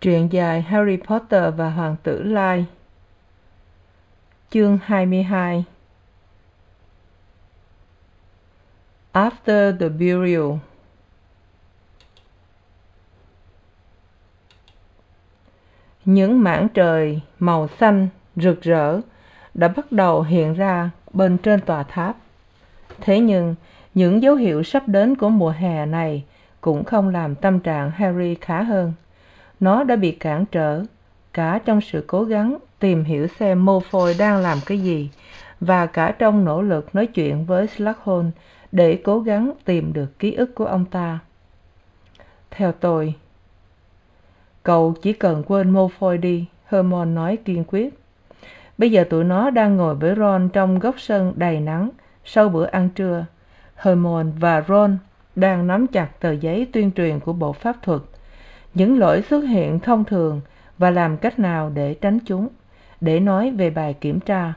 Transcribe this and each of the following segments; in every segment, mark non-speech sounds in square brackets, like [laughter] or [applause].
truyện dài harry potter và hoàng tử lai. Chương 22 after the burial. Những mảng trời màu xanh rực rỡ đã bắt đầu hiện ra bên trên tòa tháp. Thế nhưng, những dấu hiệu sắp đến của mùa hè này cũng không làm tâm trạng harry khá hơn nó đã bị cản trở, cả trong sự cố gắng tìm hiểu xem mô phôi đang làm cái gì, và cả trong nỗ lực nói chuyện với s để cố gắng tìm được ký ức của ông ta. Theo tôi, cậu chỉ cần quên mô phôi đi, hermione nói kiên quyết. Bây giờ tụi nó đang ngồi với ron trong góc sân đầy nắng sau bữa ăn trưa. Hermione và ron đang nắm chặt tờ giấy tuyên truyền của bộ pháp thuật những lỗi xuất hiện thông thường và làm cách nào để tránh chúng? Để nói về bài kiểm tra.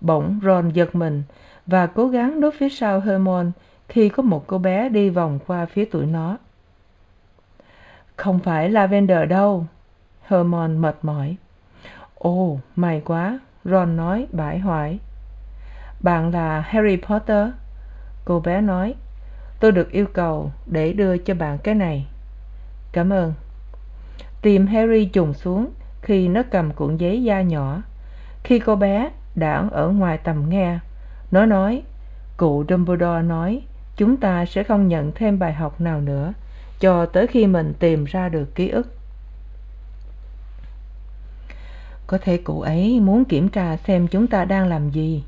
Bỗng ron giật mình và cố gắng núp phía sau hermione khi có một cô bé đi vòng qua phía tụi nó. Không phải lavender đâu, hermione mệt mỏi. Ồ, may quá, ron nói bãi hoại. bạn là harry potter? Cô bé nói. Tôi được yêu cầu để đưa cho bạn cái này cảm ơn. Tim harry trùng xuống khi nó cầm cuộn giấy da nhỏ. Khi cô bé đã ở ngoài tầm nghe, nó nói, cụ dumbledore nói, chúng ta sẽ không nhận thêm bài học nào nữa cho tới khi mình tìm ra được ký ức. Có thể cụ ấy muốn kiểm tra xem chúng ta đang làm gì?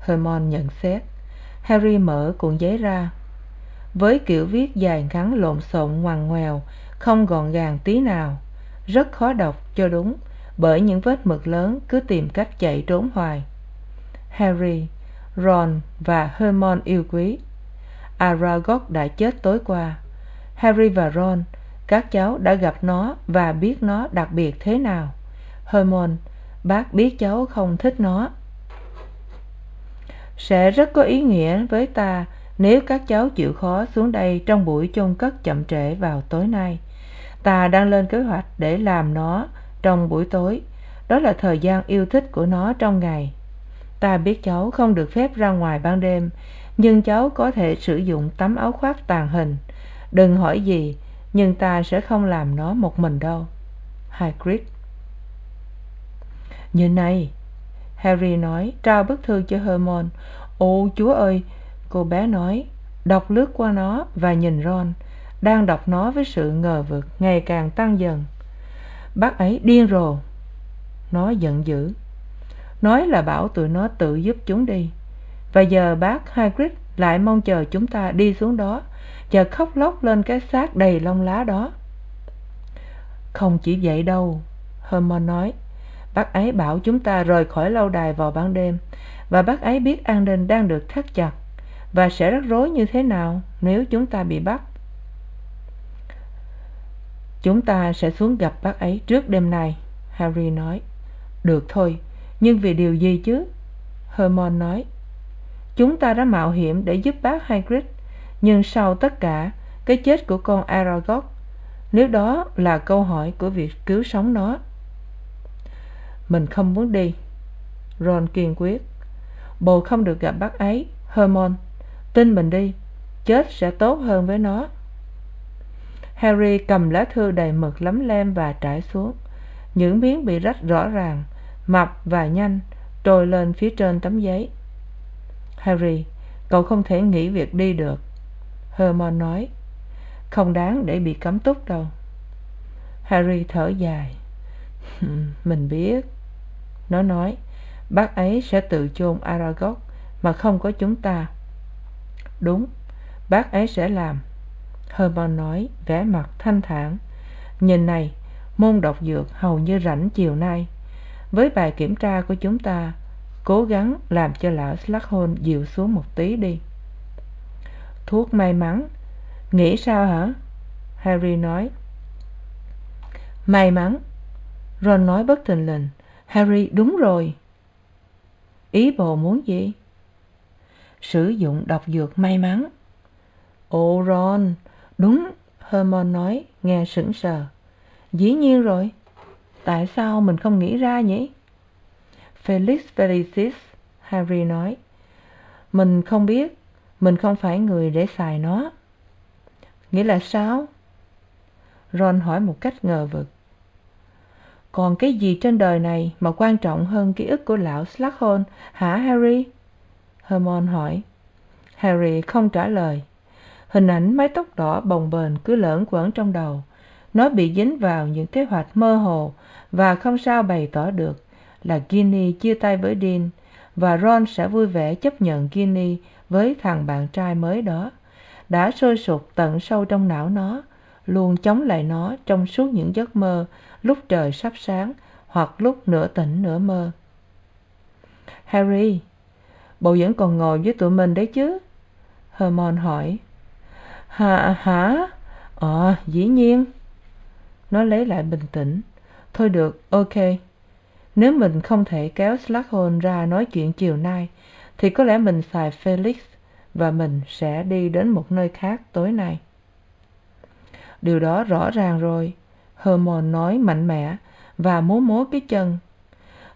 Hermione nhận xét. Harry mở cuộn giấy ra. Với kiểu viết dài ngắn lộn xộn ngoằn ngoèo không gọn gàng tí nào. Rất khó đọc cho đúng, bởi những vết mực lớn cứ tìm cách chạy trốn hoài. Harry, ron và hermione yêu quý. Aragog đã chết tối qua. Harry và ron, các cháu đã gặp nó và biết nó đặc biệt thế nào. Hermione, bác biết cháu không thích nó. Sẽ rất có ý nghĩa với ta nếu các cháu chịu khó xuống đây trong buổi chôn cất chậm trễ vào tối nay ta đang lên kế hoạch để làm nó trong buổi tối. Đó là thời gian yêu thích của nó trong ngày. Ta biết cháu không được phép ra ngoài ban đêm, nhưng cháu có thể sử dụng tấm áo khoác tàn hình. Đừng hỏi gì, nhưng ta sẽ không làm nó một mình đâu. Hagrid như này, harry nói, trao bức thư cho hermon. ồ, chúa ơi, cô bé nói, đọc lướt qua nó và nhìn ron đang đọc nó với sự ngờ vực ngày càng tăng dần. Bác ấy điên rồ. Nó giận dữ. Nói là bảo tụi nó tự giúp chúng đi. Và giờ bác hagrid lại mong chờ chúng ta đi xuống đó và khóc lóc lên cái xác đầy lông lá đó. Không chỉ vậy đâu, hermione nói. Bác ấy bảo chúng ta rời khỏi lâu đài vào ban đêm. Và bác ấy biết an ninh đang được thắt chặt. Và sẽ rắc rối như thế nào nếu chúng ta bị bắt? Chúng ta sẽ xuống gặp bác ấy trước đêm nay, harry nói. Được thôi, nhưng vì điều gì chứ? Hermione nói. Chúng ta đã mạo hiểm để giúp bác hagrid, nhưng sau tất cả, cái chết của con aragog, nếu đó là câu hỏi của việc cứu sống nó. Mình không muốn đi, ron kiên quyết. Bồ không được gặp bác ấy, hermione, tin mình đi, chết sẽ tốt hơn với nó harry cầm lá thư đầy mực lấm lem và trải xuống. Những miếng bị rách rõ ràng, mập và nhanh trôi lên phía trên tấm giấy. Harry, cậu không thể nghỉ việc đi được. Hermione nói, không đáng để bị cấm túc đâu. Harry thở dài. [laughs] Mình biết. Nó nói, bác ấy sẽ tự chôn aragog mà không có chúng ta. Đúng, bác ấy sẽ làm hermione nói, vẻ mặt thanh thản. Nhìn này, môn độc dược hầu như rảnh chiều nay. Với bài kiểm tra của chúng ta, cố gắng làm cho lão s dịu xuống một tí đi. Thuốc may mắn. Nghĩ sao hả? Harry nói. May mắn. Ron nói bất thình lình. Harry, đúng rồi. Ý bồ muốn gì? Sử dụng độc dược may mắn. Ồ, ron đúng hermione nói, nghe sững sờ. Dĩ nhiên rồi. Tại sao mình không nghĩ ra nhỉ? Felix felicis, harry nói, mình không biết, mình không phải người để xài nó. Nghĩa là sao? Ron hỏi một cách ngờ vực. Còn cái gì trên đời này mà quan trọng hơn ký ức của lão s hả harry? Hermione hỏi. Harry không trả lời hình ảnh mái tóc đỏ bồng bềnh cứ lởn quởn trong đầu. Nó bị dính vào những kế hoạch mơ hồ và không sao bày tỏ được là ginny chia tay với dean và ron sẽ vui vẻ chấp nhận ginny với thằng bạn trai mới đó. Đã sôi sục tận sâu trong não nó, luôn chống lại nó trong suốt những giấc mơ lúc trời sắp sáng hoặc lúc nửa tỉnh nửa mơ. Harry, bộ vẫn còn ngồi với tụi mình đấy chứ? Hermione hỏi hả hả ờ dĩ nhiên. Nó lấy lại bình tĩnh. Thôi được, ok. Nếu mình không thể kéo s ra nói chuyện chiều nay, thì có lẽ mình xài felix và mình sẽ đi đến một nơi khác tối nay. Điều đó rõ ràng rồi. Hermon nói mạnh mẽ và múa múa cái chân.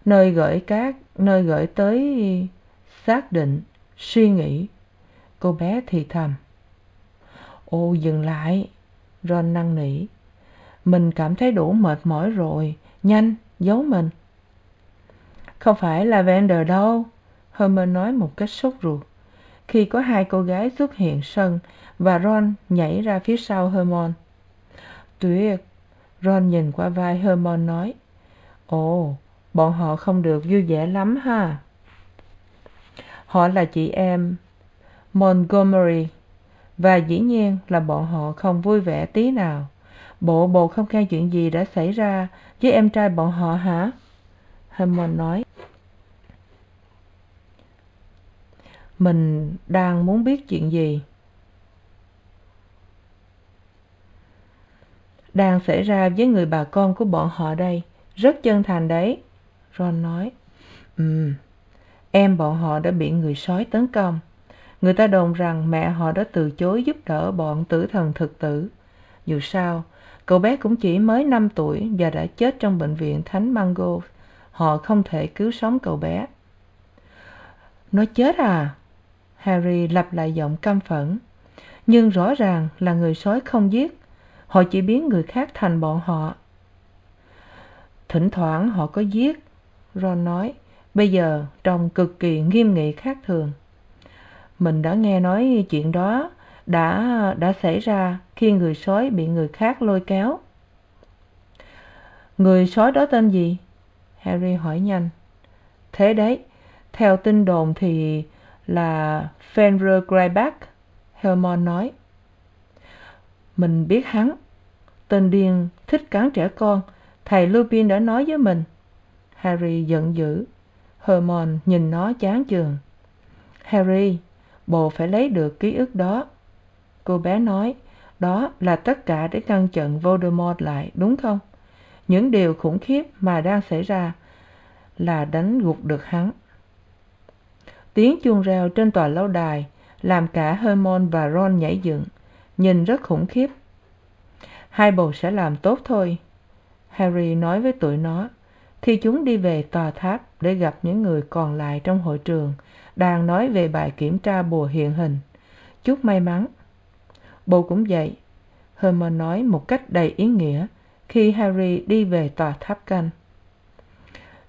Nơi gửi cát nơi gửi tới xác định suy nghĩ. Cô bé thì thầm. Ô, dừng lại. Ron năn nỉ. Mình cảm thấy đủ mệt mỏi rồi. Nhanh, giấu mình. Không phải là vander đâu. Hermione nói một cách sốt ruột. Khi có hai cô gái xuất hiện sân và ron nhảy ra phía sau hermione. Tuyệt. Ron nhìn qua vai hermione nói, ồ, bọn họ không được vui vẻ lắm ha. Họ là chị em montgomery và dĩ nhiên là bọn họ không vui vẻ tí nào. Bộ bồ không khen chuyện gì đã xảy ra với em trai bọn họ hả? Hermione nói. Mình đang muốn biết chuyện gì? Đang xảy ra với người bà con của bọn họ đây. Rất chân thành đấy, ron nói. Ừm, em bọn họ đã bị người sói tấn công người ta đồn rằng mẹ họ đã từ chối giúp đỡ bọn tử thần thực tử. Dù sao, cậu bé cũng chỉ mới năm tuổi và đã chết trong bệnh viện thánh mango họ không thể cứu sống cậu bé. Nó chết à? Harry lặp lại giọng căm phẫn. Nhưng rõ ràng là người sói không giết. Họ chỉ biến người khác thành bọn họ. Thỉnh thoảng họ có giết, ron nói. Bây giờ trông cực kỳ nghiêm nghị khác thường mình đã nghe nói chuyện đó đã đã xảy ra khi người sói bị người khác lôi kéo. Người sói đó tên gì? Harry hỏi nhanh. Thế đấy, theo tin đồn thì là fenrir greyback, hermione nói. Mình biết hắn. Tên điên thích cắn trẻ con. Thầy lupin đã nói với mình. Harry giận dữ. Hermione nhìn nó chán chường. Harry bồ phải lấy được ký ức đó. Cô bé nói, đó là tất cả để ngăn chặn voldemort lại, đúng không? Những điều khủng khiếp mà đang xảy ra là đánh gục được hắn. Tiếng chuông reo trên tòa lâu đài làm cả hermione và ron nhảy dựng, nhìn rất khủng khiếp. Hai bồ sẽ làm tốt thôi, harry nói với tụi nó khi chúng đi về tòa tháp để gặp những người còn lại trong hội trường, đang nói về bài kiểm tra bùa hiện hình. Chúc may mắn, bồ cũng vậy hermione nói một cách đầy ý nghĩa khi harry đi về tòa tháp canh.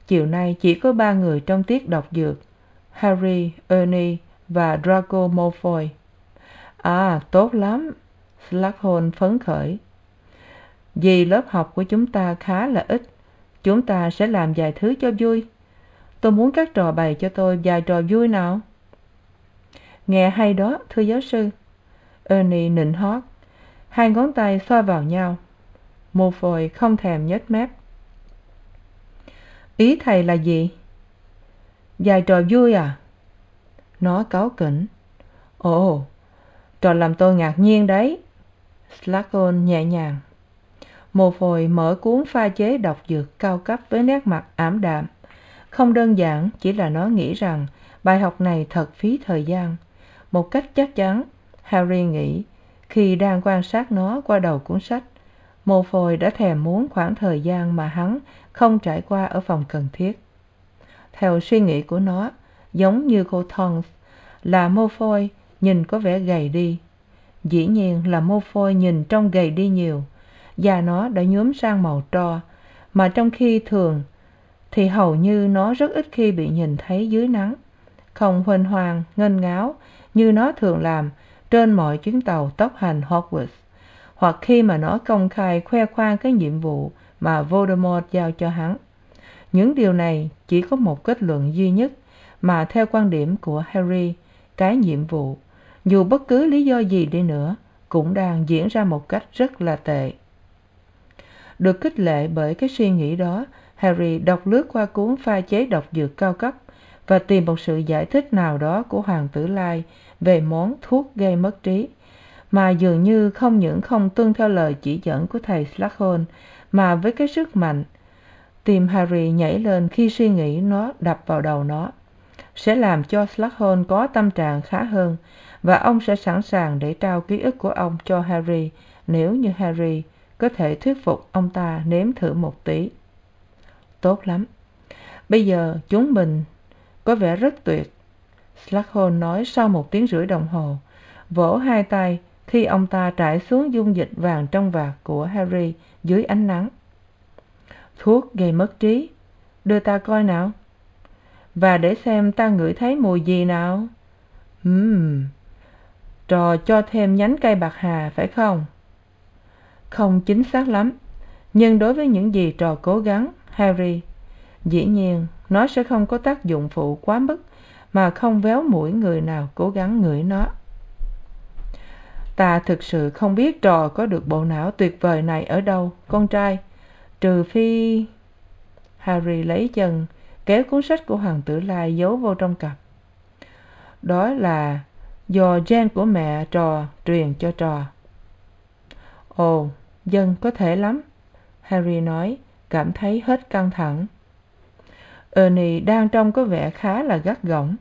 Chiều nay chỉ có ba người trong tiết đọc dược, harry, ernie và draco malfoy à tốt lắm s phấn khởi. Vì lớp học của chúng ta khá là ít, chúng ta sẽ làm vài thứ cho vui tôi muốn các trò bày cho tôi vài trò vui nào. Nghe hay đó, thưa giáo sư. Ernie nịnh hót. Hai ngón tay xoa vào nhau. Mô phôi không thèm nhếch mép. Ý thầy là gì? Vài trò vui à? Nó cáu kỉnh. Ồ, trò làm tôi ngạc nhiên đấy. S nhẹ nhàng. Mồ phồi mở cuốn pha chế độc dược cao cấp với nét mặt ảm đạm không đơn giản chỉ là nó nghĩ rằng bài học này thật phí thời gian. Một cách chắc chắn, harry nghĩ, khi đang quan sát nó qua đầu cuốn sách mô phôi đã thèm muốn khoảng thời gian mà hắn không trải qua ở phòng cần thiết. Theo suy nghĩ của nó, giống như cô tonks là mô phôi nhìn có vẻ gầy đi. Dĩ nhiên là mô phôi nhìn trông gầy đi nhiều da nó đã nhuốm sang màu tro, mà trong khi thường thì hầu như nó rất ít khi bị nhìn thấy dưới nắng. Không huênh hoang nghênh ngáo, như nó thường làm trên mọi chuyến tàu tốc hành hogwarts. Hoặc khi mà nó công khai khoe khoang cái nhiệm vụ mà voldemort giao cho hắn. Những điều này chỉ có một kết luận duy nhất, mà theo quan điểm của harry, cái nhiệm vụ, dù bất cứ lý do gì đi nữa, cũng đang diễn ra một cách rất là tệ. Được khích lệ bởi cái suy nghĩ đó harry đọc lướt qua cuốn pha chế độc dược cao cấp và tìm một sự giải thích nào đó của hoàng tử lai về món thuốc gây mất trí, mà dường như không những không tuân theo lời chỉ dẫn của thầy s mà với cái sức mạnh tim harry nhảy lên khi suy nghĩ nó đập vào đầu nó, sẽ làm cho s có tâm trạng khá hơn và ông sẽ sẵn sàng để trao ký ức của ông cho harry nếu như harry có thể thuyết phục ông ta nếm thử một tí tốt lắm. Bây giờ chúng mình có vẻ rất tuyệt. S nói sau một tiếng rưỡi đồng hồ, vỗ hai tay khi ông ta trải xuống dung dịch vàng trong vạt của harry dưới ánh nắng. Thuốc gây mất trí. Đưa ta coi nào. Và để xem ta ngửi thấy mùi gì nào. Ừm, trò cho thêm nhánh cây bạc hà phải không? Không chính xác lắm, nhưng đối với những gì trò cố gắng harry. Dĩ nhiên, nó sẽ không có tác dụng phụ quá mức mà không véo mũi người nào cố gắng ngửi nó. Ta thực sự không biết trò có được bộ não tuyệt vời này ở đâu, con trai. Trừ phi harry lấy chân, kéo cuốn sách của hoàng tử lai giấu vô trong cặp. Đó là do gen của mẹ trò truyền cho trò. Ồ, dân có thể lắm, harry nói cảm thấy hết căng thẳng. Ernie đang trông có vẻ khá là gắt gỏng.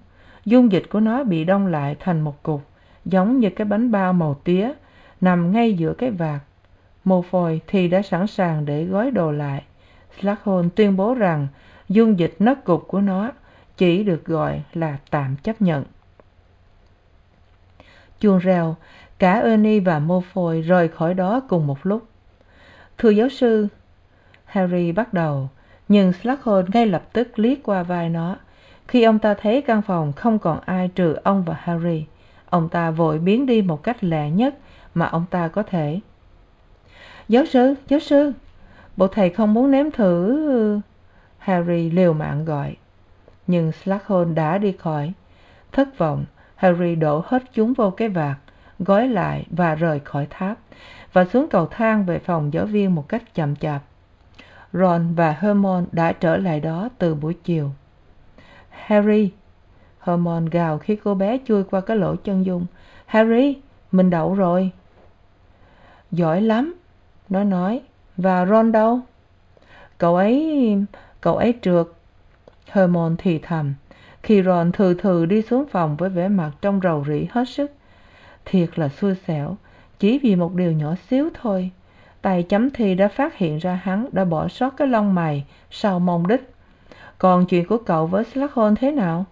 Dung dịch của nó bị đông lại thành một cục, giống như cái bánh bao màu tía, nằm ngay giữa cái vạt. Mô phôi thì đã sẵn sàng để gói đồ lại. S tuyên bố rằng dung dịch nấc cục của nó chỉ được gọi là tạm chấp nhận. Chuông reo, cả ernie và mô phôi rời khỏi đó cùng một lúc. Thưa giáo sư harry bắt đầu, nhưng s ngay lập tức liếc qua vai nó. Khi ông ta thấy căn phòng không còn ai trừ ông và harry, ông ta vội biến đi một cách lẹ nhất mà ông ta có thể. Giáo sư giáo sư, bộ thầy không muốn nếm thử, harry liều mạng gọi. Nhưng s đã đi khỏi. Thất vọng, harry đổ hết chúng vô cái vạt, gói lại và rời khỏi tháp và xuống cầu thang về phòng giáo viên một cách chậm chạp ron và hermione đã trở lại đó từ buổi chiều. Harry, hermione gào khi cô bé chui qua cái lỗ chân dung. Harry, mình đậu rồi. Giỏi lắm, nó nói. Và ron đâu? Cậu ấy cậu ấy trượt. Hermione thì thầm. Khi ron thừ thừ đi xuống phòng với vẻ mặt trong rầu rĩ hết sức. Thiệt là xui xẻo, chỉ vì một điều nhỏ xíu thôi tay chấm thi đã phát hiện ra hắn đã bỏ sót cái lông mày sau mông đích. Còn chuyện của cậu với s thế nào?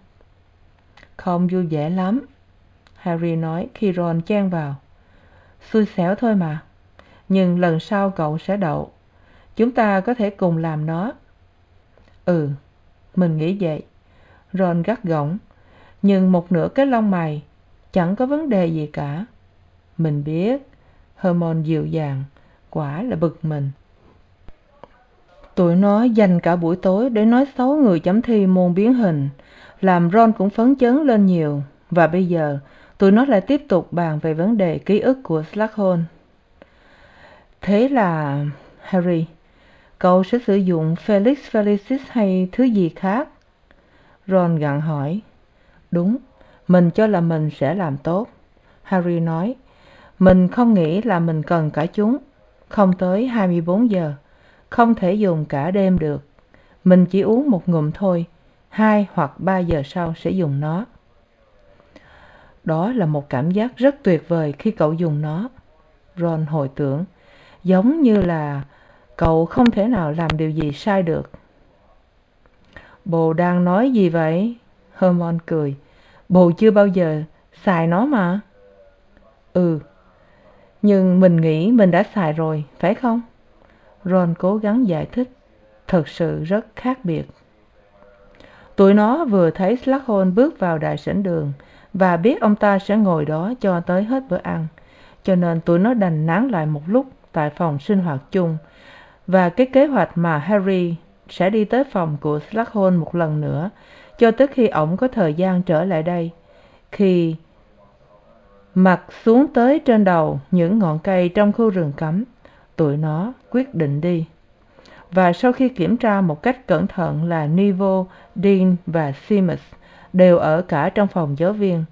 Không vui vẻ lắm, harry nói khi ron chen vào. Xui xẻo thôi mà, nhưng lần sau cậu sẽ đậu. Chúng ta có thể cùng làm nó. Ừ mình nghĩ vậy. Ron gắt gỏng, nhưng một nửa cái lông mày chẳng có vấn đề gì cả. Mình biết hermon dịu dàng quả là bực mình. Tụi nó dành cả buổi tối để nói xấu người chấm thi môn biến hình, làm ron cũng phấn chấn lên nhiều. Và bây giờ, tụi nó lại tiếp tục bàn về vấn đề ký ức của s thế là, harry, cậu sẽ sử dụng felix felicis hay thứ gì khác? Ron gặng hỏi. Đúng, mình cho là mình sẽ làm tốt. Harry nói. Mình không nghĩ là mình cần cả chúng không tới hai mươi bốn giờ. Không thể dùng cả đêm được. Mình chỉ uống một ngụm thôi. Hai hoặc ba giờ sau sẽ dùng nó. Đó là một cảm giác rất tuyệt vời khi cậu dùng nó. Ron hồi tưởng, giống như là cậu không thể nào làm điều gì sai được. Bồ đang nói gì vậy? Hermon cười. Bồ chưa bao giờ xài nó mà. Ừ nhưng mình nghĩ mình đã xài rồi, phải không? Ron cố gắng giải thích. Thật sự rất khác biệt. Tụi nó vừa thấy s bước vào đại sảnh đường và biết ông ta sẽ ngồi đó cho tới hết bữa ăn. Cho nên tụi nó đành nán lại một lúc tại phòng sinh hoạt chung. Và cái kế hoạch mà harry sẽ đi tới phòng của s một lần nữa cho tới khi ổng có thời gian trở lại đây. Khi mặt xuống tới trên đầu những ngọn cây trong khu rừng cấm, tụi nó quyết định đi. Và sau khi kiểm tra một cách cẩn thận là neville dean và seamus đều ở cả trong phòng giáo viên,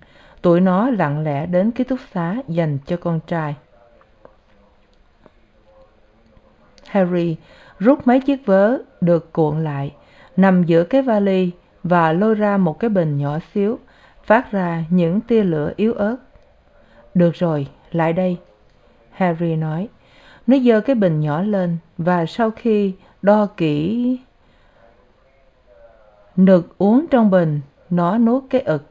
tụi nó lặng lẽ đến ký túc xá dành cho con trai. Harry rút mấy chiếc vớ được cuộn lại, nằm giữa cái vali và lôi ra một cái bình nhỏ xíu, phát ra những tia lửa yếu ớt được rồi, lại đây. Harry nói. Nó giơ cái bình nhỏ lên và sau khi đo kỹ nực uống trong bình, nó nuốt cái ực.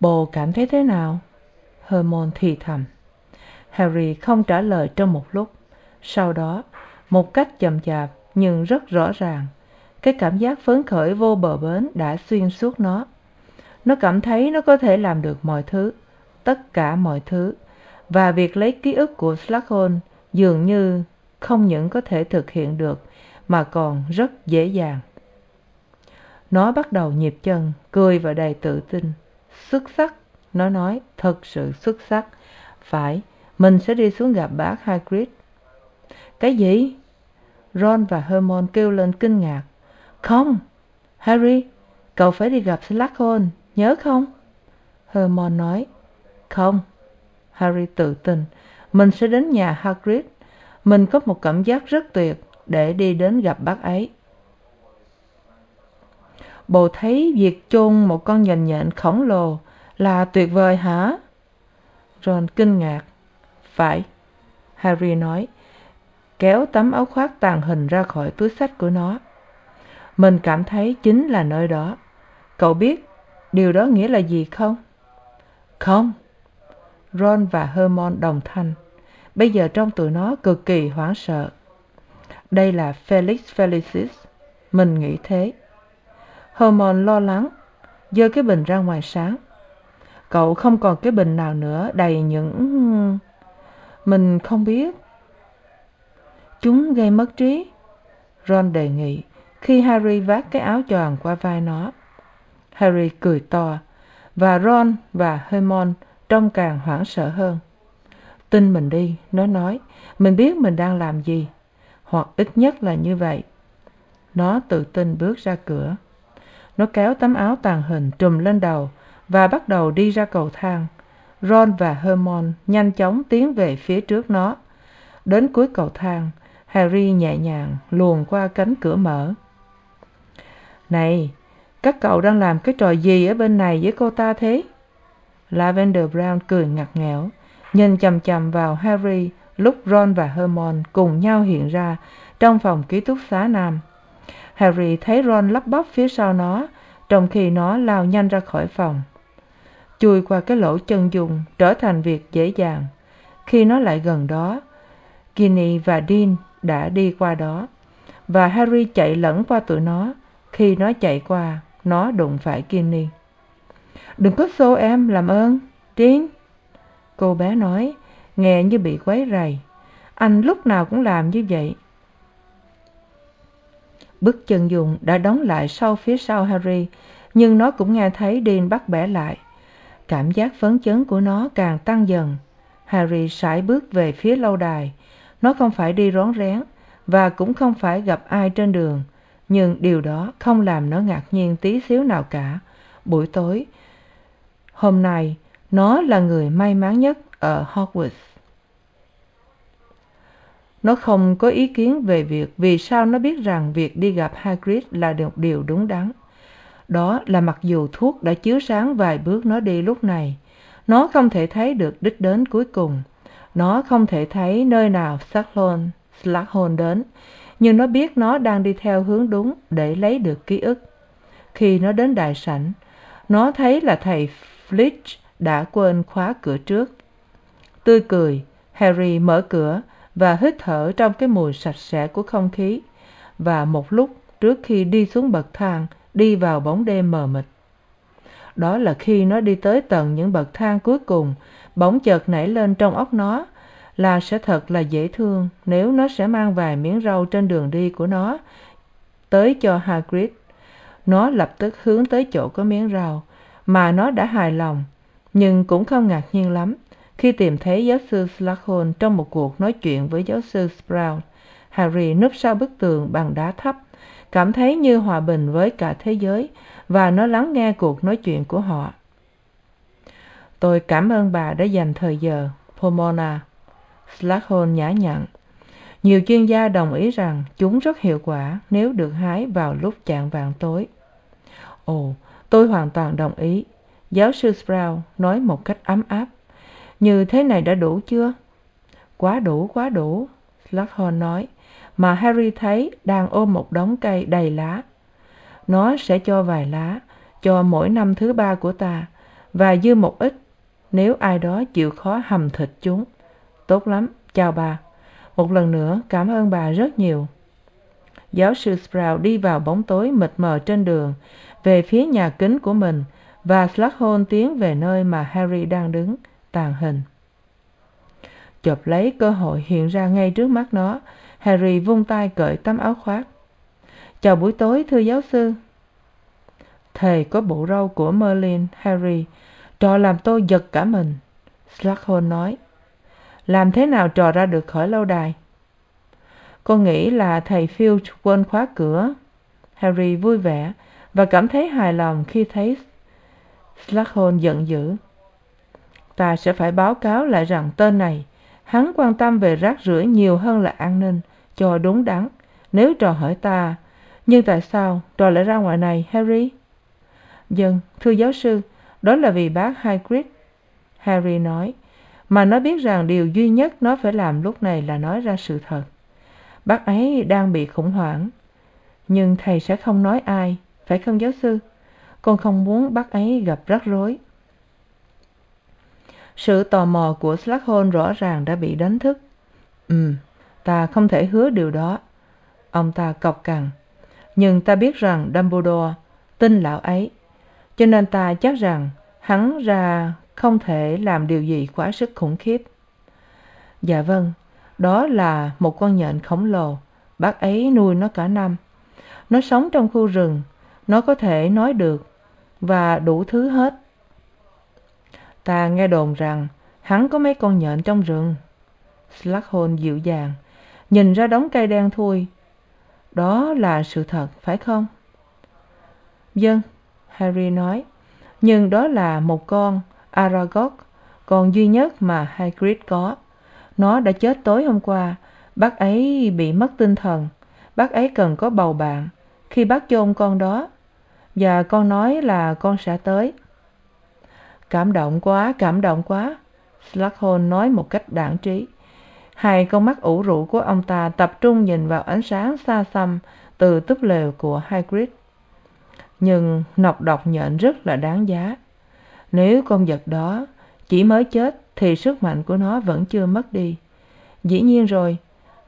Bồ cảm thấy thế nào? Hermon thì thầm. Harry không trả lời trong một lúc. Sau đó, một cách chậm chạp nhưng rất rõ ràng, cái cảm giác phấn khởi vô bờ bến đã xuyên suốt nó. Nó cảm thấy nó có thể làm được mọi thứ tất cả mọi thứ. Và việc lấy ký ức của s dường như không những có thể thực hiện được, mà còn rất dễ dàng. Nó bắt đầu nhịp chân, cười và đầy tự tin. Xuất sắc, nó nói, thật sự xuất sắc. Phải, mình sẽ đi xuống gặp bác hagrid. Cái gì? Ron và hermon kêu lên kinh ngạc. Không, harry, cậu phải đi gặp s nhớ không? Hermon nói không. Harry tự tin. Mình sẽ đến nhà hagrid. Mình có một cảm giác rất tuyệt để đi đến gặp bác ấy. Bồ thấy việc chôn một con nhện nhện khổng lồ là tuyệt vời hả? Ron kinh ngạc. Phải, harry nói, kéo tấm áo khoác tàn hình ra khỏi túi sách của nó. Mình cảm thấy chính là nơi đó. Cậu biết điều đó nghĩa là gì không? Không ron và hermon đồng thanh. Bây giờ trong tụi nó cực kỳ hoảng sợ. Đây là felix felicis. Mình nghĩ thế. Hermon lo lắng, giơ cái bình ra ngoài sáng. Cậu không còn cái bình nào nữa, đầy những mình không biết. Chúng gây mất trí. Ron đề nghị, khi harry vác cái áo choàng qua vai nó. Harry cười to, và ron và hermon trông càng hoảng sợ hơn. Tin mình đi, nó nói, mình biết mình đang làm gì. Hoặc ít nhất là như vậy. Nó tự tin bước ra cửa. Nó kéo tấm áo tàng hình trùm lên đầu và bắt đầu đi ra cầu thang. Ron và hermon nhanh chóng tiến về phía trước nó. Đến cuối cầu thang, harry nhẹ nhàng luồn qua cánh cửa mở. Này, các cậu đang làm cái trò gì ở bên này với cô ta thế? Lavender brown cười ngặt nghẽo. Nhìn chằm chằm vào harry, lúc ron và hermon cùng nhau hiện ra trong phòng ký túc xá nam. Harry thấy ron lắp bắp phía sau nó, trong khi nó lao nhanh ra khỏi phòng. Chui qua cái lỗ chân dung trở thành việc dễ dàng. Khi nó lại gần đó, ginny và dean đã đi qua đó, và harry chạy lẫn qua tụi nó. Khi nó chạy qua, nó đụng phải ginny đừng có xô em, làm ơn. Dean cô bé nói, nghe như bị quấy rầy. Anh lúc nào cũng làm như vậy. Bước chân dùng đã đóng lại sau phía sau harry, nhưng nó cũng nghe thấy dean bắt bẻ lại. Cảm giác phấn chấn của nó càng tăng dần. Harry sải bước về phía lâu đài. Nó không phải đi rón rén và cũng không phải gặp ai trên đường, nhưng điều đó không làm nó ngạc nhiên tí xíu nào cả. Buổi tối hôm nay, nó là người may mắn nhất ở hogwarts. Nó không có ý kiến về việc vì sao nó biết rằng việc đi gặp hagrid là một điều đúng đắn. Đó là mặc dù thuốc đã chiếu sáng vài bước nó đi lúc này, nó không thể thấy được đích đến cuối cùng. Nó không thể thấy nơi nào slughorn đến, nhưng nó biết nó đang đi theo hướng đúng để lấy được ký ức. Khi nó đến đại sảnh, nó thấy là thầy flitch đã quên khóa cửa trước. Tươi cười, harry mở cửa và hít thở trong cái mùi sạch sẽ của không khí. Và một lúc trước khi đi xuống bậc thang, đi vào bóng đêm mờ mịt. Đó là khi nó đi tới tận những bậc thang cuối cùng. Bỗng chợt nảy lên trong óc nó là sẽ thật là dễ thương nếu nó sẽ mang vài miếng rau trên đường đi của nó tới cho hagrid. Nó lập tức hướng tới chỗ có miếng rau mà nó đã hài lòng, nhưng cũng không ngạc nhiên lắm khi tìm thấy giáo sư s trong một cuộc nói chuyện với giáo sư sprout harry núp sau bức tường bằng đá thấp, cảm thấy như hòa bình với cả thế giới, và nó lắng nghe cuộc nói chuyện của họ. Tôi cảm ơn bà đã dành thời giờ, pomona s nhã nhặn. Nhiều chuyên gia đồng ý rằng chúng rất hiệu quả nếu được hái vào lúc chạng vạng tối. Ồ tôi hoàn toàn đồng ý. Giáo sư sprout nói một cách ấm áp. Như thế này đã đủ chưa? Quá đủ quá đủ s nói. Mà harry thấy đang ôm một đống cây đầy lá. Nó sẽ cho vài lá, cho mỗi năm thứ ba của ta, và dư một ít. Nếu ai đó chịu khó hầm thịt chúng. Tốt lắm, chào bà. Một lần nữa cảm ơn bà rất nhiều giáo sư sprout đi vào bóng tối mịt mờ trên đường, về phía nhà kính của mình, và s tiến về nơi mà harry đang đứng, tàn hình. Chộp lấy cơ hội hiện ra ngay trước mắt nó, harry vung tay cởi tấm áo khoác. Chào buổi tối, thưa giáo sư. Thầy có bộ râu của merlin, harry, trò làm tôi giật cả mình s nói. Làm thế nào trò ra được khỏi lâu đài? Con nghĩ là thầy filch quên khóa cửa. Harry vui vẻ và cảm thấy hài lòng khi thấy s giận dữ. Ta sẽ phải báo cáo lại rằng tên này, hắn quan tâm về rác rưởi nhiều hơn là an ninh, cho đúng đắn. Nếu trò hỏi ta, nhưng tại sao trò lại ra ngoài này, harry? Vâng thưa giáo sư, đó là vì bác hagrid, harry nói. Mà nó biết rằng điều duy nhất nó phải làm lúc này là nói ra sự thật bác ấy đang bị khủng hoảng. Nhưng thầy sẽ không nói ai, phải không giáo sư? Con không muốn bác ấy gặp rắc rối. Sự tò mò của s rõ ràng đã bị đánh thức. Ừ ta không thể hứa điều đó. Ông ta cọc cằn. Nhưng ta biết rằng dumbledore tin lão ấy. Cho nên ta chắc rằng hắn ra không thể làm điều gì quá sức khủng khiếp. Dạ vâng đó là một con nhện khổng lồ. Bác ấy nuôi nó cả năm. Nó sống trong khu rừng. Nó có thể nói được và đủ thứ hết. Ta nghe đồn rằng hắn có mấy con nhện trong rừng. S dịu dàng, nhìn ra đống cây đen thui. Đó là sự thật, phải không? Vâng harry nói. Nhưng đó là một con aragog, con duy nhất mà hagrid có nó đã chết tối hôm qua. Bác ấy bị mất tinh thần. Bác ấy cần có bầu bạn. Khi bác chôn con đó, và con nói là con sẽ tới. Cảm động quá, cảm động quá. S nói một cách đản trí. Hai con mắt ủ rũ của ông ta tập trung nhìn vào ánh sáng xa xăm từ túp lều của hagrid. Nhưng nọc độc nhện rất là đáng giá. Nếu con vật đó chỉ mới chết thì sức mạnh của nó vẫn chưa mất đi. Dĩ nhiên rồi,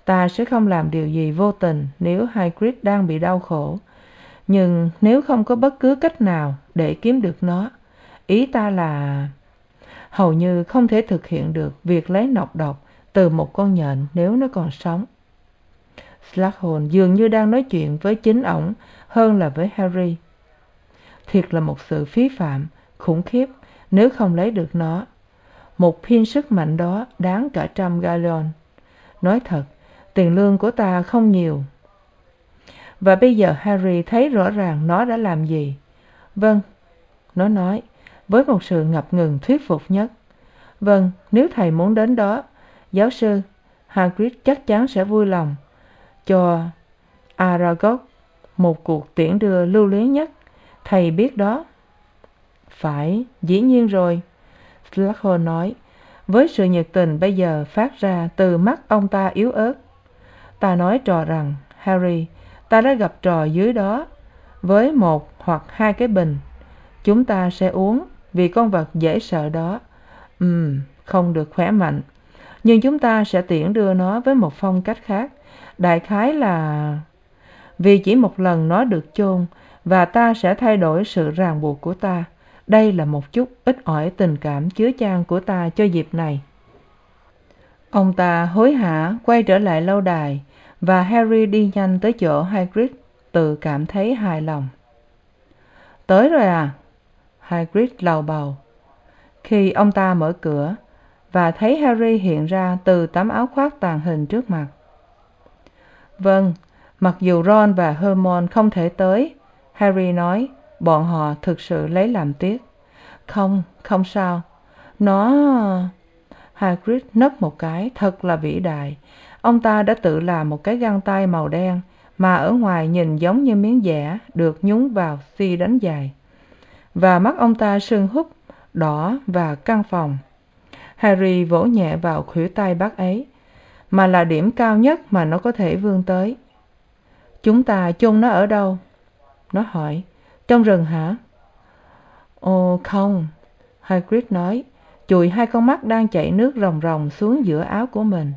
ta sẽ không làm điều gì vô tình nếu hagrid đang bị đau khổ. Nhưng nếu không có bất cứ cách nào để kiếm được nó, ý ta là hầu như không thể thực hiện được việc lấy nọc độc từ một con nhện nếu nó còn sống. S dường như đang nói chuyện với chính ổng hơn là với harry. Thiệt là một sự phí phạm, khủng khiếp, nếu không lấy được nó một phiên sức mạnh đó đáng cả trăm gallon. Nói thật, tiền lương của ta không nhiều. Và bây giờ harry thấy rõ ràng nó đã làm gì. Vâng nó nói, với một sự ngập ngừng thuyết phục nhất. Vâng nếu thầy muốn đến đó, giáo sư hagrid chắc chắn sẽ vui lòng cho aragog một cuộc tiễn đưa lưu luyến nhất. Thầy biết đó. Phải, dĩ nhiên rồi s nói, với sự nhiệt tình bây giờ phát ra từ mắt ông ta yếu ớt. Ta nói trò rằng, harry, ta đã gặp trò dưới đó, với một hoặc hai cái bình. Chúng ta sẽ uống vì con vật dễ sợ đó. Ừm, không được khỏe mạnh. Nhưng chúng ta sẽ tiễn đưa nó với một phong cách khác. Đại khái là, vì chỉ một lần nó được chôn và ta sẽ thay đổi sự ràng buộc của ta đây là một chút ít ỏi tình cảm chứa chan của ta cho dịp này. Ông ta hối hả quay trở lại lâu đài và harry đi nhanh tới chỗ hagrid, tự cảm thấy hài lòng. Tới rồi à? Hagrid lầu bầu. Khi ông ta mở cửa và thấy harry hiện ra từ tấm áo khoác tàn hình trước mặt. Vâng mặc dù ron và hermione không thể tới, harry nói bọn họ thực sự lấy làm tiếc. Không không sao. Nó, hagrid nấc một cái, thật là vĩ đại. Ông ta đã tự làm một cái găng tay màu đen mà ở ngoài nhìn giống như miếng vẽ được nhúng vào xi đánh dài. Và mắt ông ta sưng húp, đỏ và căng phòng harry vỗ nhẹ vào khuỷu tay bác ấy, mà là điểm cao nhất mà nó có thể vươn tới. Chúng ta chôn nó ở đâu? Nó hỏi trong rừng hả? Ồ, không. Hagrid nói, chùi hai con mắt đang chảy nước ròng ròng xuống giữa áo của mình.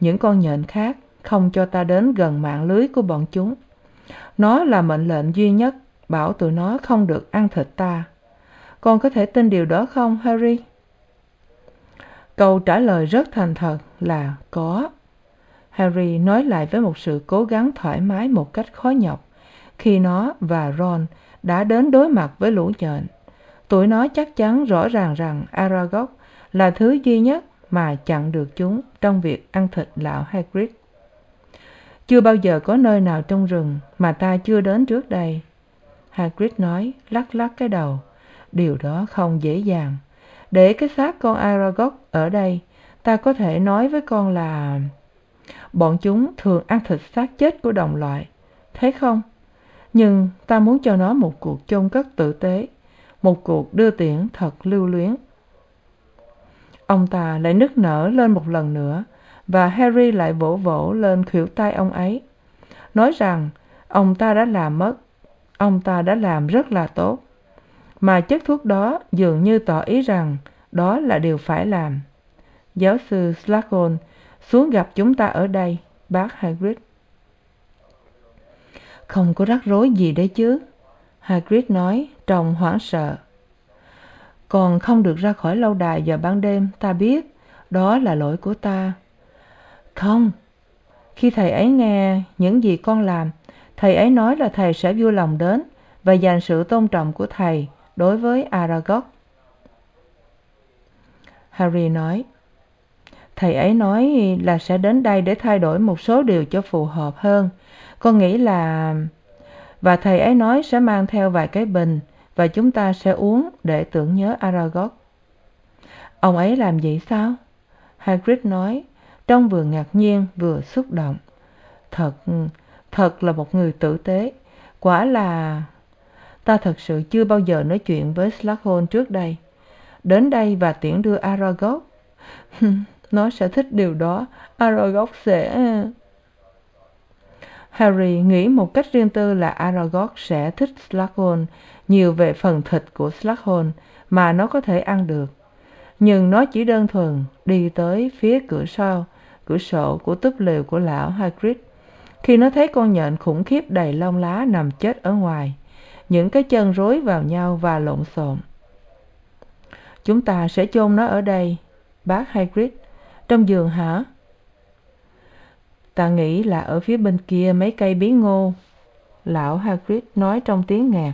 Những con nhện khác không cho ta đến gần mạng lưới của bọn chúng. Nó là mệnh lệnh duy nhất, bảo tụi nó không được ăn thịt ta. Con có thể tin điều đó không, harry? Câu trả lời rất thành thật là có. Harry nói lại với một sự cố gắng thoải mái một cách khó nhọc khi nó và ron đã đến đối mặt với lũ nhện tụi nó chắc chắn rõ ràng rằng aragog là thứ duy nhất mà chặn được chúng trong việc ăn thịt lão hagrid. Chưa bao giờ có nơi nào trong rừng mà ta chưa đến trước đây. Hagrid nói, lắc lắc cái đầu. Điều đó không dễ dàng. Để cái xác con aragog ở đây, ta có thể nói với con là bọn chúng thường ăn thịt xác chết của đồng loại. Thế không? Nhưng ta muốn cho nó một cuộc chôn cất tử tế, một cuộc đưa tiễn thật lưu luyến. Ông ta lại nức nở lên một lần nữa, và harry lại vỗ vỗ lên khuỷu tay ông ấy, nói rằng ông ta đã làm mất, ông ta đã làm rất là tốt, mà chất thuốc đó dường như tỏ ý rằng đó là điều phải làm. Giáo sư s xuống gặp chúng ta ở đây, bác hagrid không có rắc rối gì đấy chứ? Hagrid nói, trông hoảng sợ. Còn không được ra khỏi lâu đài vào ban đêm, ta biết, đó là lỗi của ta. Không. Khi thầy ấy nghe những gì con làm, thầy ấy nói là thầy sẽ vui lòng đến và dành sự tôn trọng của thầy đối với aragog. Harry nói, thầy ấy nói là sẽ đến đây để thay đổi một số điều cho phù hợp hơn con nghĩ là và thầy ấy nói sẽ mang theo vài cái bình và chúng ta sẽ uống để tưởng nhớ aragog. Ông ấy làm vậy sao? Hagrid nói, trong vừa ngạc nhiên vừa xúc động. Thật thật là một người tử tế. Quả là ta thật sự chưa bao giờ nói chuyện với s trước đây. Đến đây và tiễn đưa aragog. [laughs] Nó sẽ thích điều đó. Aragog sẽ harry nghĩ một cách riêng tư là aragog sẽ thích s nhiều về phần thịt của s mà nó có thể ăn được. Nhưng nó chỉ đơn thuần đi tới phía cửa sau, cửa sổ của túp lều của lão hagrid. Khi nó thấy con nhện khủng khiếp đầy lông lá nằm chết ở ngoài, những cái chân rối vào nhau và lộn xộn. Chúng ta sẽ chôn nó ở đây, bác hagrid. Trong giường hả? Ta nghĩ là ở phía bên kia mấy cây bí ngô. Lão hagrid nói trong tiếng ngạc.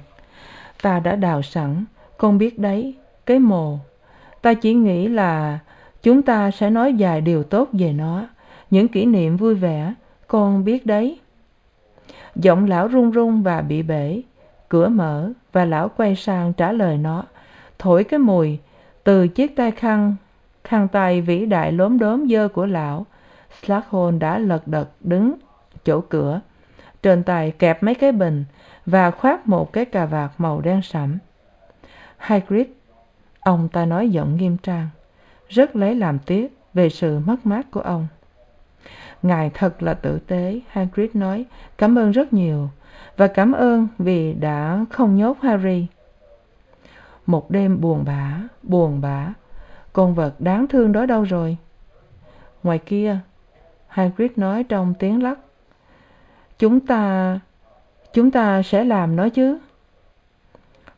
Ta đã đào sẵn, con biết đấy, cái mồ. Ta chỉ nghĩ là chúng ta sẽ nói vài điều tốt về nó. Những kỷ niệm vui vẻ, con biết đấy. Giọng lão run run và bị bể. Cửa mở và lão quay sang trả lời nó. Thổi cái mùi từ chiếc tay khăn khăn tay vĩ đại lốm đốm dơ của lão s đã lật đật đứng chỗ cửa. Trên tay kẹp mấy cái bình và khoác một cái cà vạt màu đen sẫm. Hagrid, ông ta nói giọng nghiêm trang, rất lấy làm tiếc về sự mất mát của ông. Ngài thật là tử tế, hagrid nói. Cảm ơn rất nhiều và cảm ơn vì đã không nhốt harry. Một đêm buồn bã buồn bã. Con vật đáng thương đó đâu rồi? Ngoài kia hagrid nói trong tiếng lắc. Chúng ta chúng ta sẽ làm nó chứ?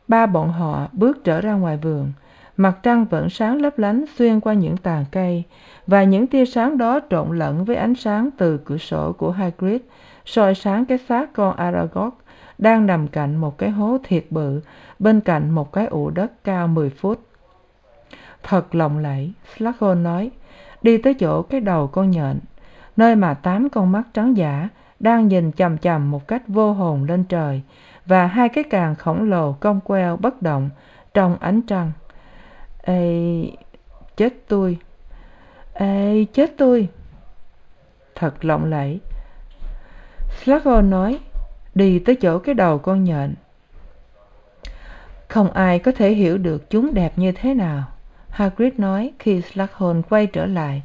Ba bọn họ bước trở ra ngoài vườn. Mặt trăng vẫn sáng lấp lánh xuyên qua những tàn cây và những tia sáng đó trộn lẫn với ánh sáng từ cửa sổ của hagrid, soi sáng cái xác con aragog đang nằm cạnh một cái hố thiệt bự, bên cạnh một cái ụ đất cao mười phút. Thật lộng lẫy, slughorn nói, đi tới chỗ cái đầu con nhện nơi mà tám con mắt trắng giả đang nhìn chằm chằm một cách vô hồn lên trời và hai cái càng khổng lồ cong queo bất động trong ánh trăng. Ê chết tôi, ê chết tôi, thật lộng lẫy. Slughorn nói đi tới chỗ cái đầu con nhện. Không ai có thể hiểu được chúng đẹp như thế nào. Hagrid nói khi slughorn quay trở lại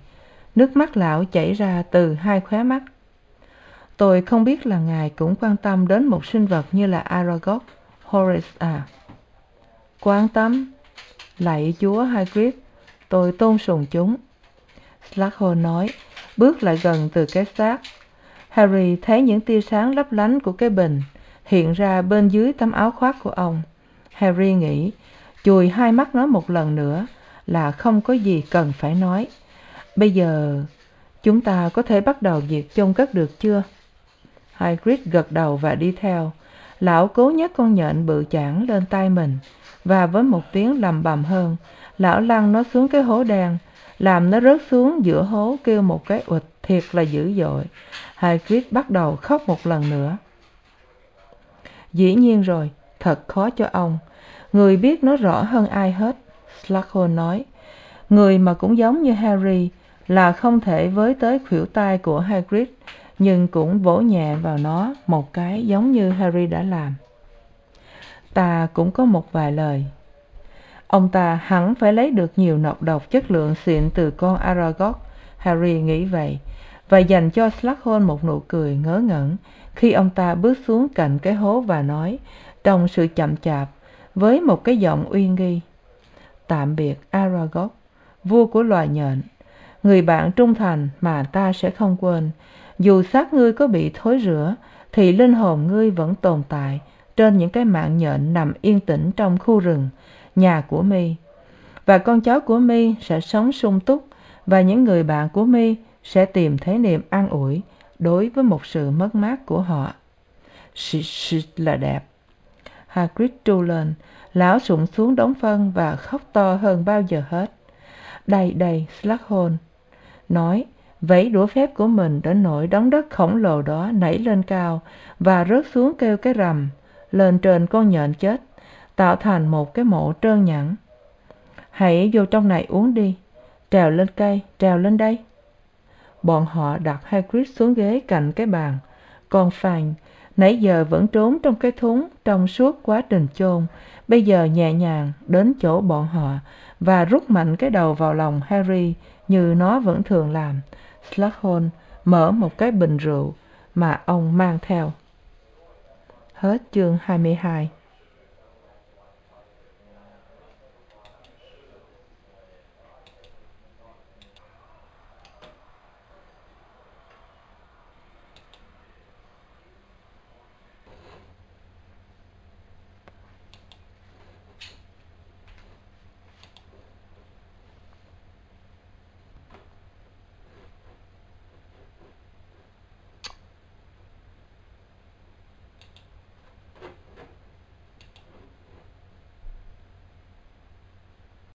nước mắt lão chảy ra từ hai khóe mắt. Tôi không biết là ngài cũng quan tâm đến một sinh vật như là aragog horace à. Quan tâm? Lạy chúa hagrid, tôi tôn sùng chúng. Slughorn nói, bước lại gần từ cái xác. Harry thấy những tia sáng lấp lánh của cái bình hiện ra bên dưới tấm áo khoác của ông. Harry nghĩ, chùi hai mắt nó một lần nữa là không có gì cần phải nói bây giờ, chúng ta có thể bắt đầu việc chôn cất được chưa? Hagrid gật đầu và đi theo. Lão cố nhấc con nhện bự chảng lên tay mình, và với một tiếng lầm bầm hơn, lão lăn nó xuống cái hố đen, làm nó rớt xuống giữa hố kêu một cái ụt thiệt là dữ dội. Hagrid bắt đầu khóc một lần nữa. Dĩ nhiên rồi, thật khó cho ông. Người biết nó rõ hơn ai hết, slughorn nói. Người mà cũng giống như harry là không thể với tới khuỷu tay của hagrid, nhưng cũng vỗ nhẹ vào nó một cái giống như harry đã làm. Ta cũng có một vài lời. Ông ta hẳn phải lấy được nhiều nọc độc chất lượng xịn từ con aragog, harry nghĩ vậy, và dành cho slughorn một nụ cười ngớ ngẩn khi ông ta bước xuống cạnh cái hố và nói, trong sự chậm chạp, với một cái giọng uy nghi, tạm biệt aragog, vua của loài nhện người bạn trung thành mà ta sẽ không quên. Dù xác ngươi có bị thối rữa thì linh hồn ngươi vẫn tồn tại trên những cái mạng nhện nằm yên tĩnh trong khu rừng, nhà của mi. Và con cháu của mi sẽ sống sung túc, và những người bạn của mi sẽ tìm thấy niềm an ủi đối với một sự mất mát của họ. Xịt xịt là đẹp. Hagrid tru lên, lão sụn xuống đống phân và khóc to hơn bao giờ hết. Đây đây, slughorn nói vẫy đũa phép của mình đến nỗi đống đất khổng lồ đó nảy lên cao và rớt xuống kêu cái rầm. Lên trên con nhện chết, tạo thành một cái mộ trơn nhẵn. Hãy vô trong này uống đi, trèo lên cây, trèo lên đây. Bọn họ đặt hagrid xuống ghế cạnh cái bàn. Còn phàn nãy giờ vẫn trốn trong cái thúng trong suốt quá trình chôn. Bây giờ nhẹ nhàng đến chỗ bọn họ và rút mạnh cái đầu vào lòng harry như nó vẫn thường làm. Slughorn mở một cái bình rượu mà ông mang theo. Hết chương hai mươi hai.